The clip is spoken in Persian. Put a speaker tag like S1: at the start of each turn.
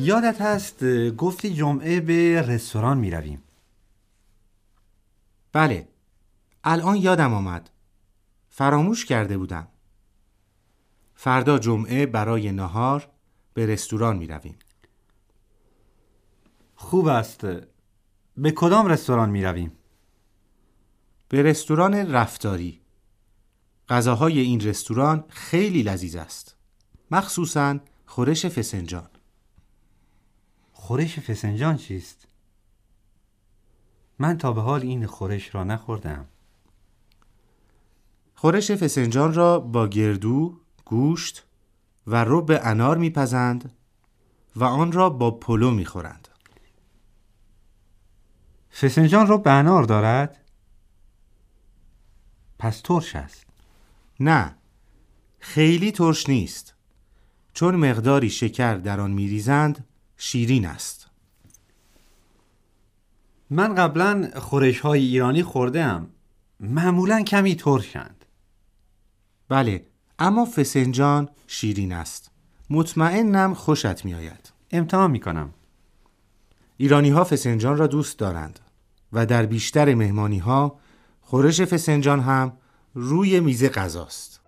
S1: یادت هست گفتی جمعه به رستوران می رویم
S2: بله. الان یادم آمد. فراموش کرده بودم. فردا جمعه برای نهار به رستوران می رویم
S1: خوب است. به کدام رستوران می رویم؟
S2: به رستوران رفتاری. غذاهای این رستوران خیلی لذیذ است. مخصوصا خورش فسنجان.
S1: خورش فسنجان چیست؟ من تا به حال این خورش را نخوردم
S2: خورش فسنجان را با گردو، گوشت و رب انار میپزند و آن را با پلو می‌خورند.
S1: فسنجان رو به انار دارد؟ پس ترش است
S2: نه خیلی ترش نیست چون مقداری شکر در آن میریزند شیرین است.
S1: من قبلا خورش های ایرانی خوردم معمولا کمی ترشند.
S2: بله اما فسنجان شیرین است. مطمئنم خوشت میآید.
S1: امتحان می کنم
S2: ایرانی ها فسنجان را دوست دارند و در بیشتر مهمانی ها خورش فسنجان هم روی میز غذاست.